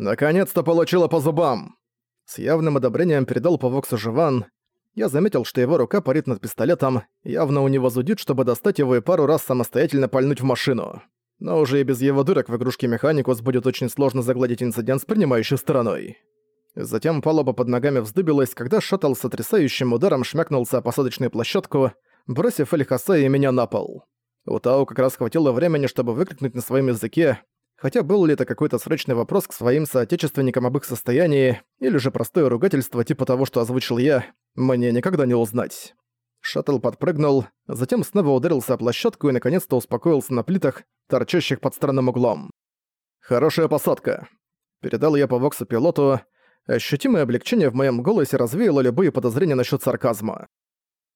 «Наконец-то получила по зубам!» С явным одобрением передал по Воксу Живан. Я заметил, что его рука парит над пистолетом, явно у него зудит, чтобы достать его и пару раз самостоятельно пальнуть в машину. Но уже и без его дырок в игрушке Механикус будет очень сложно загладить инцидент с принимающей стороной. Затем палуба под ногами вздыбилась, когда шаттл с отрицающим ударом шмякнулся о посадочную площадку, бросив Эльхаса и меня на пол. У Тао как раз хватило времени, чтобы выкрикнуть на своем языке, хотя был ли это какой-то срочный вопрос к своим соотечественникам об их состоянии, или же простое ругательство типа того, что озвучил я, мне никогда не узнать. Шаттл подпрыгнул, затем снова ударился о площадку и наконец-то успокоился на плитах, торчащих под странным углом. «Хорошая посадка», — передал я по воксу пилоту. Ощутимое облегчение в моем голосе развеяло любые подозрения насчет сарказма.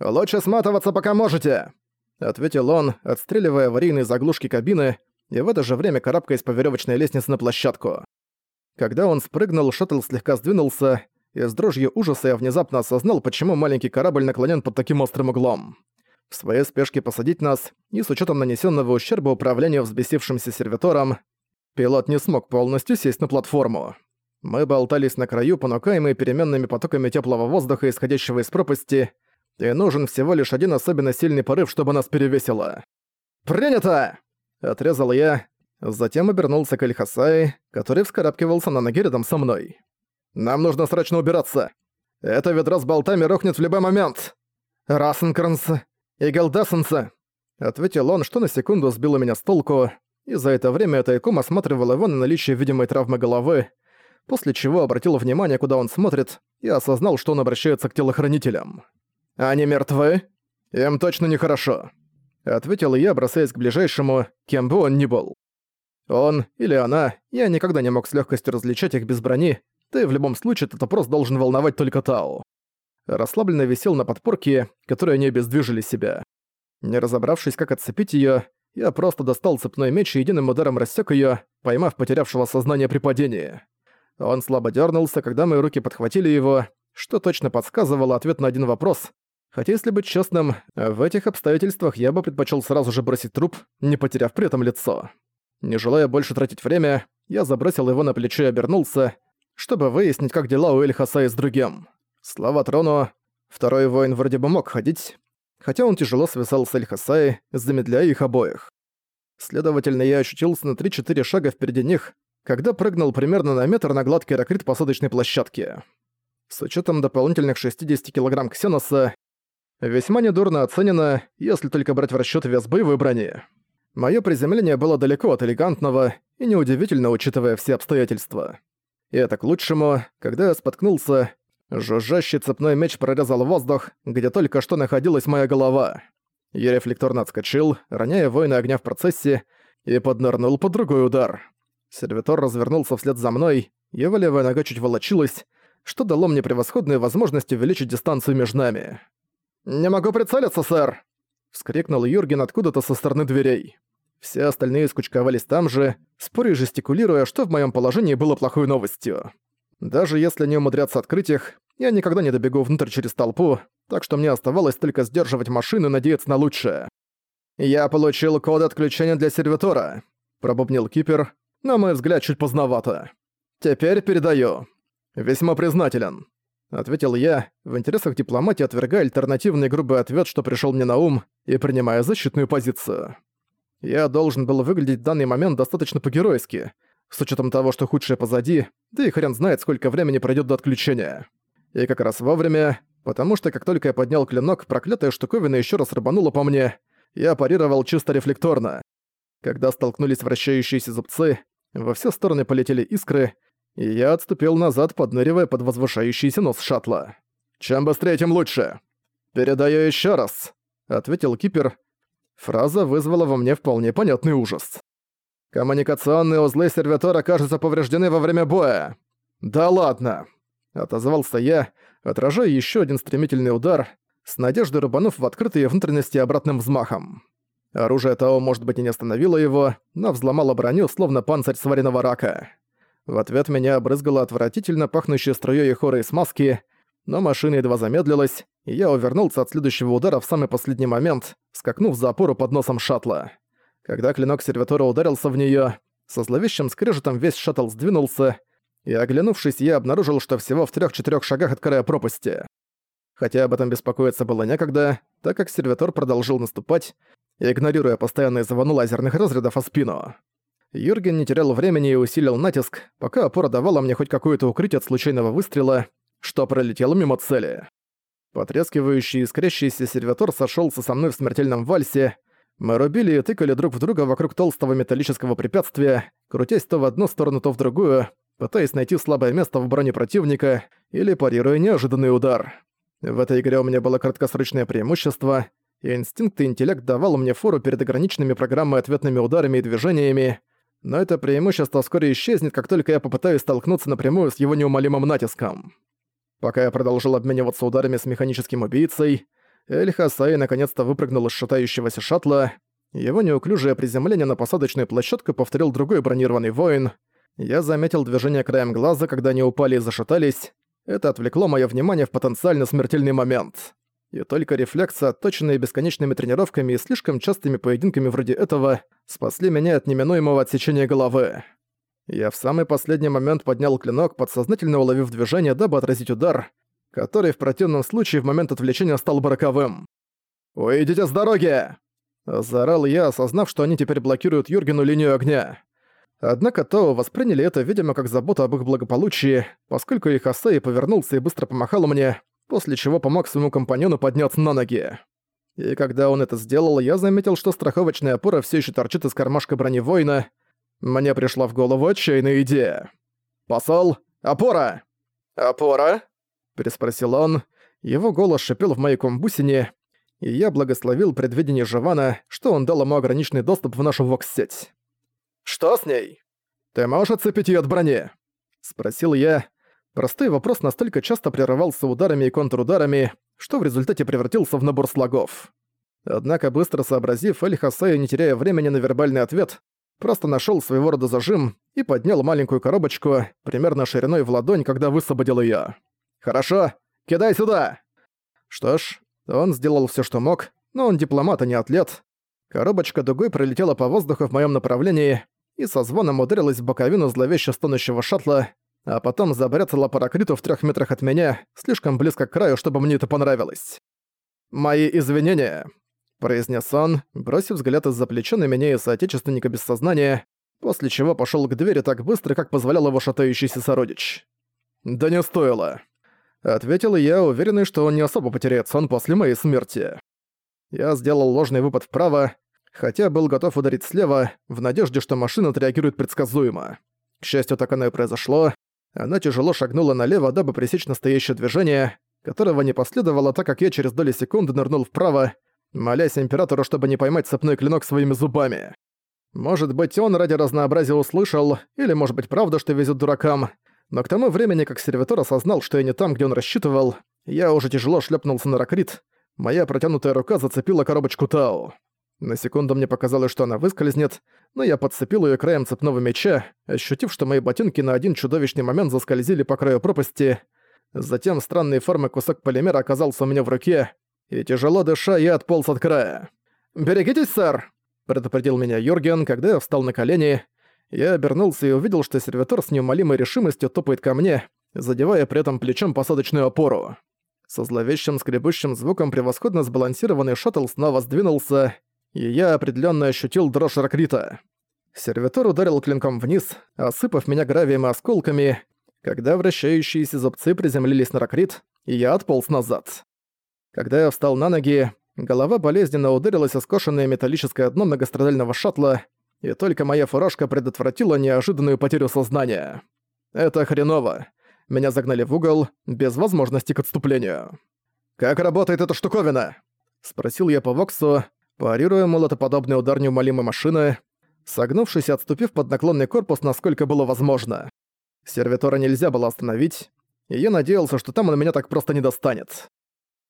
«Лучше сматываться, пока можете!» — ответил он, отстреливая аварийные заглушки кабины и в это же время карабкаясь по веревочной лестнице на площадку. Когда он спрыгнул, шаттл слегка сдвинулся, и с дрожью ужаса я внезапно осознал, почему маленький корабль наклонен под таким острым углом. В своей спешке посадить нас, и с учетом нанесенного ущерба управлению взбесившимся сервитором, пилот не смог полностью сесть на платформу. Мы болтались на краю, понукаемые переменными потоками теплого воздуха, исходящего из пропасти, и нужен всего лишь один особенно сильный порыв, чтобы нас перевесило. «Принято!» — отрезал я, затем обернулся к Эльхасай, который вскарабкивался на ноги рядом со мной. Нам нужно срочно убираться. Это ведро с болтами рухнет в любой момент. Рассенкранс и Галдасенса, ответил он, что на секунду сбило меня с толку, и за это время тайком осматривал его на наличие видимой травмы головы, после чего обратил внимание, куда он смотрит, и осознал, что он обращается к телохранителям. «Они мертвы? Им точно нехорошо», — ответил я, бросаясь к ближайшему, кем бы он ни был. Он или она, я никогда не мог с легкостью различать их без брони, и в любом случае этот вопрос должен волновать только Тао. Расслабленно висел на подпорке, которой они обездвижили себя. Не разобравшись, как отцепить её, я просто достал цепной меч и единым ударом рассек её, поймав потерявшего сознание при падении. Он слабо дернулся, когда мои руки подхватили его, что точно подсказывало ответ на один вопрос. Хотя, если быть честным, в этих обстоятельствах я бы предпочел сразу же бросить труп, не потеряв при этом лицо. Не желая больше тратить время, я забросил его на плечо и обернулся, чтобы выяснить, как дела у Эльхаса и с другим. Слава трону, второй воин вроде бы мог ходить, хотя он тяжело свисал с Эльхасаи, замедляя их обоих. Следовательно, я ощутился на 3-4 шага впереди них, когда прыгнул примерно на метр на гладкий ракрит посадочной площадки. С учетом дополнительных 60 килограмм ксеноса, весьма недурно оценено, если только брать в расчет вес боевой брони. Моё приземление было далеко от элегантного и неудивительно, учитывая все обстоятельства. И это к лучшему, когда я споткнулся, жужжащий цепной меч прорезал воздух, где только что находилась моя голова. Я рефлекторно отскочил, роняя воина огня в процессе, и поднырнул под другой удар. Сервитор развернулся вслед за мной, его левая нога чуть волочилась, что дало мне превосходную возможность увеличить дистанцию между нами. «Не могу прицелиться, сэр!» — вскрикнул Юрген откуда-то со стороны дверей. Все остальные скучковались там же, споря и жестикулируя, что в моем положении было плохой новостью. Даже если не умудряться открыть их, я никогда не добегу внутрь через толпу, так что мне оставалось только сдерживать машину и надеяться на лучшее. «Я получил код отключения для сервитора», — пробубнил Кипер, на мой взгляд, чуть поздновато. «Теперь передаю. Весьма признателен», — ответил я, в интересах дипломатии отвергая альтернативный грубый ответ, что пришел мне на ум, и принимая защитную позицию. Я должен был выглядеть в данный момент достаточно по-геройски, с учетом того, что худшее позади, да и хрен знает, сколько времени пройдет до отключения. И как раз вовремя, потому что как только я поднял клинок, проклятая штуковина еще раз рыбанула по мне, я парировал чисто рефлекторно. Когда столкнулись вращающиеся зубцы, во все стороны полетели искры, и я отступил назад, подныривая под возвышающийся нос шаттла. «Чем быстрее, тем лучше!» «Передаю еще раз», — ответил Кипер, Фраза вызвала во мне вполне понятный ужас. «Коммуникационные узлы сервитора кажутся повреждены во время боя». «Да ладно!» — отозвался я, отражая еще один стремительный удар, с надеждой рубанув в открытые внутренности обратным взмахом. Оружие того, может быть, и не остановило его, но взломало броню, словно панцирь сваренного рака. В ответ меня обрызгало отвратительно пахнущей струей хоры и смазки, но машина едва замедлилась, и я увернулся от следующего удара в самый последний момент, скакнув за опору под носом шаттла. Когда клинок сервитора ударился в неё, со зловещим скрежетом весь шаттл сдвинулся, и, оглянувшись, я обнаружил, что всего в трех-четырех шагах от края пропасти. Хотя об этом беспокоиться было некогда, так как сервитор продолжил наступать, игнорируя постоянные звоны лазерных разрядов о спину. Юрген не терял времени и усилил натиск, пока опора давала мне хоть какое-то укрытие от случайного выстрела, что пролетело мимо цели. Потрескивающий и искрящийся сервитор сошелся со мной в смертельном вальсе. Мы рубили и тыкали друг в друга вокруг толстого металлического препятствия, крутясь то в одну сторону, то в другую, пытаясь найти слабое место в броне противника или парируя неожиданный удар. В этой игре у меня было краткосрочное преимущество, и инстинкт и интеллект давал мне фору перед ограниченными программой ответными ударами и движениями, но это преимущество вскоре исчезнет, как только я попытаюсь столкнуться напрямую с его неумолимым натиском. Пока я продолжил обмениваться ударами с механическим убийцей, Эль Хасай наконец-то выпрыгнул из шатающегося шаттла. Его неуклюжее приземление на посадочную площадку повторил другой бронированный воин. Я заметил движение краем глаза, когда они упали и зашатались. Это отвлекло мое внимание в потенциально смертельный момент. И только рефлексы, отточенные бесконечными тренировками и слишком частыми поединками вроде этого, спасли меня от неминуемого отсечения головы. Я в самый последний момент поднял клинок, подсознательно уловив движение, дабы отразить удар, который в противном случае в момент отвлечения стал бы роковым. «Уйдите с дороги!» Заорал я, осознав, что они теперь блокируют Юргену линию огня. Однако то восприняли это, видимо, как заботу об их благополучии, поскольку их Асей повернулся и быстро помахал мне, после чего помог своему компаньону подняться на ноги. И когда он это сделал, я заметил, что страховочная опора все еще торчит из кармашка брони воина, мне пришла в голову отчаянная идея. «Посол, опора!» «Опора?» – переспросил он. Его голос шипел в моей комбусине, и я благословил предвидение Живана, что он дал ему ограниченный доступ в нашу вокс-сеть. «Что с ней?» «Ты можешь отцепить её от брони?» – спросил я. Простой вопрос настолько часто прерывался ударами и контрударами, что в результате превратился в набор слогов. Однако, быстро сообразив, Эль Хасея, не теряя времени на вербальный ответ, просто нашел своего рода зажим и поднял маленькую коробочку, примерно шириной в ладонь, когда высвободил ее. «Хорошо, кидай сюда!» Что ж, он сделал все, что мог, но он дипломат, а не атлет. Коробочка дугой пролетела по воздуху в моем направлении и со звоном ударилась в боковину зловеще стонущего шаттла, а потом забряцала паракриту в трех метрах от меня, слишком близко к краю, чтобы мне это понравилось. «Мои извинения», произнес он, бросив взгляд из-за плеча на меня и соотечественника без сознания, после чего пошел к двери так быстро, как позволял его шатающийся сородич. «Да не стоило», — ответил я, уверенный, что он не особо потеряет сон после моей смерти. Я сделал ложный выпад вправо, хотя был готов ударить слева, в надежде, что машина отреагирует предсказуемо. К счастью, так оно и произошло. Она тяжело шагнула налево, дабы пресечь настоящее движение, которого не последовало, так как я через доли секунды нырнул вправо, молясь императору, чтобы не поймать цепной клинок своими зубами. Может быть, он ради разнообразия услышал, или может быть правда, что везет дуракам, но к тому времени, как сервитор осознал, что я не там, где он рассчитывал, я уже тяжело шлепнулся на ракрит, моя протянутая рука зацепила коробочку Тау. На секунду мне показалось, что она выскользнет, но я подцепил ее краем цепного меча, ощутив, что мои ботинки на один чудовищный момент заскользили по краю пропасти. Затем странной формы кусок полимера оказался у меня в руке, и тяжело дыша я отполз от края. «Берегитесь, сэр!» — предупредил меня Юрген, когда я встал на колени. Я обернулся и увидел, что сервитор с неумолимой решимостью топает ко мне, задевая при этом плечом посадочную опору. Со зловещим скребущим звуком превосходно сбалансированный шаттл снова сдвинулся, и я определенно ощутил дрожь ракрита. Сервитор ударил клинком вниз, осыпав меня гравием и осколками, когда вращающиеся зубцы приземлились на ракрит, и я отполз назад. Когда я встал на ноги, голова болезненно ударилась о скошенное металлическое дно многострадального шаттла, и только моя фуражка предотвратила неожиданную потерю сознания. Это хреново. Меня загнали в угол, без возможности к отступлению. «Как работает эта штуковина?» Спросил я по Воксу, парируя молотоподобный удар неумолимой машины, согнувшись и отступив под наклонный корпус, насколько было возможно. Сервитора нельзя было остановить, и я надеялся, что там он меня так просто не достанет.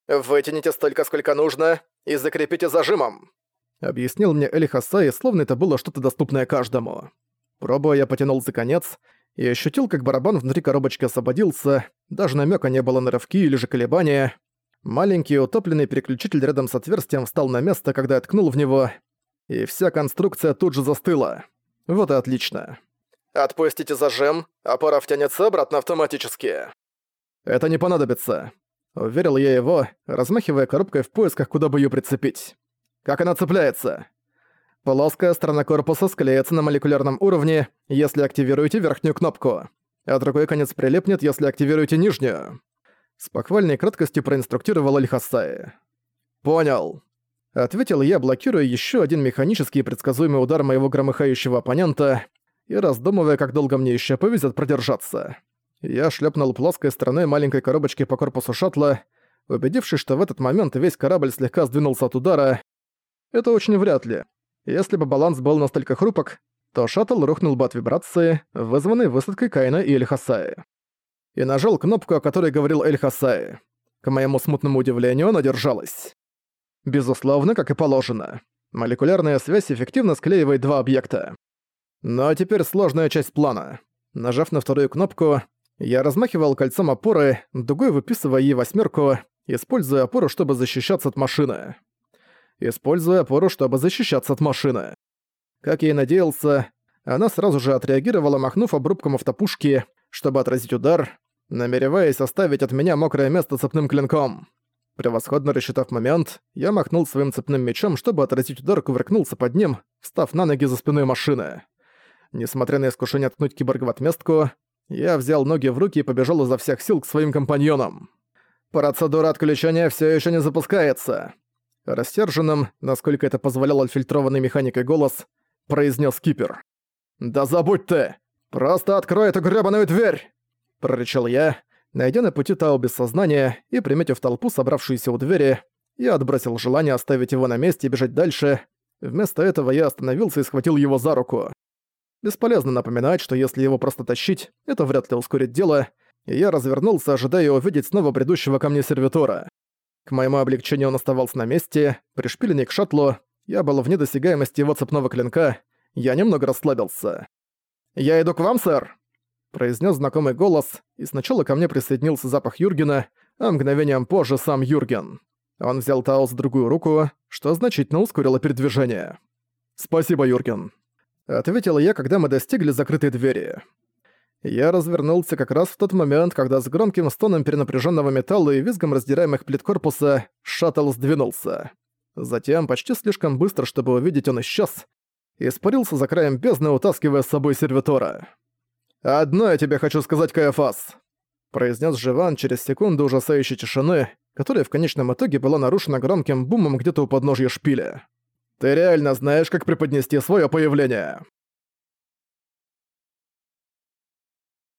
«Вытяните столько, сколько нужно, и закрепите зажимом», — объяснил мне Эли Хасай, словно это было что-то доступное каждому. Пробуя, я потянул за конец и ощутил, как барабан внутри коробочки освободился, даже намека не было на рывки или же колебания. Маленький утопленный переключитель рядом с отверстием встал на место, когда я ткнул в него, и вся конструкция тут же застыла. Вот и отлично. Отпустите зажим, опора втянется обратно автоматически. Это не понадобится. Уверил я его, размахивая коробкой в поисках, куда бы ее прицепить. Как она цепляется? Плоская сторона корпуса склеится на молекулярном уровне, если активируете верхнюю кнопку, а другой конец прилипнет, если активируете нижнюю. С похвальной краткостью проинструктировал Эльхасаи. «Понял», — ответил я, блокируя еще один механический и предсказуемый удар моего громыхающего оппонента и раздумывая, как долго мне еще повезет продержаться. Я шлепнул плоской стороной маленькой коробочки по корпусу шаттла, убедившись, что в этот момент весь корабль слегка сдвинулся от удара. Это очень вряд ли. Если бы баланс был настолько хрупок, то шаттл рухнул бы от вибрации, вызванной высадкой Кайна и Эльхасаи. И нажал кнопку, о которой говорил Эльхасаи. К моему смутному удивлению, она держалась. Безусловно, как и положено. Молекулярная связь эффективно склеивает два объекта. Но теперь сложная часть плана. Нажав на вторую кнопку, я размахивал кольцом опоры, дугой выписывая ей восьмерку, используя опору, чтобы защищаться от машины. Используя опору, чтобы защищаться от машины. Как я и надеялся, она сразу же отреагировала, махнув обрубком автопушки, чтобы отразить удар, намереваясь оставить от меня мокрое место цепным клинком. Превосходно рассчитав момент, я махнул своим цепным мечом, чтобы отразить удар, кувыркнулся под ним, встав на ноги за спиной машины. Несмотря на искушение ткнуть киборга в отместку, я взял ноги в руки и побежал изо всех сил к своим компаньонам. Процедура отключения все еще не запускается. Растерженным, насколько это позволял отфильтрованный механикой голос, произнес кипер. «Да забудь ты! Просто открой эту грёбаную дверь!» Прорычал я, найдя на пути Тао без сознания и приметив толпу, собравшуюся у двери, я отбросил желание оставить его на месте и бежать дальше. Вместо этого я остановился и схватил его за руку. Бесполезно напоминать, что если его просто тащить, это вряд ли ускорит дело, и я развернулся, ожидая увидеть снова бредущего ко мне сервитора. К моему облегчению он оставался на месте, пришпиленный к шаттлу, я был вне досягаемости его цепного клинка, я немного расслабился. «Я иду к вам, сэр!» Произнес знакомый голос, и сначала ко мне присоединился запах Юргена, а мгновением позже сам Юрген. Он взял Тао за другую руку, что значительно ускорило передвижение. «Спасибо, Юрген», Ответил я, когда мы достигли закрытой двери. Я развернулся как раз в тот момент, когда с громким стоном перенапряженного металла и визгом раздираемых плит корпуса шаттл сдвинулся. Затем, почти слишком быстро, чтобы увидеть, он исчез, испарился за краем бездны, утаскивая с собой сервитора. «Одно я тебе хочу сказать, Каэфас», — произнес Живан через секунду ужасающей тишины, которая в конечном итоге была нарушена громким бумом где-то у подножья шпиля. Ты реально знаешь, как преподнести свое появление.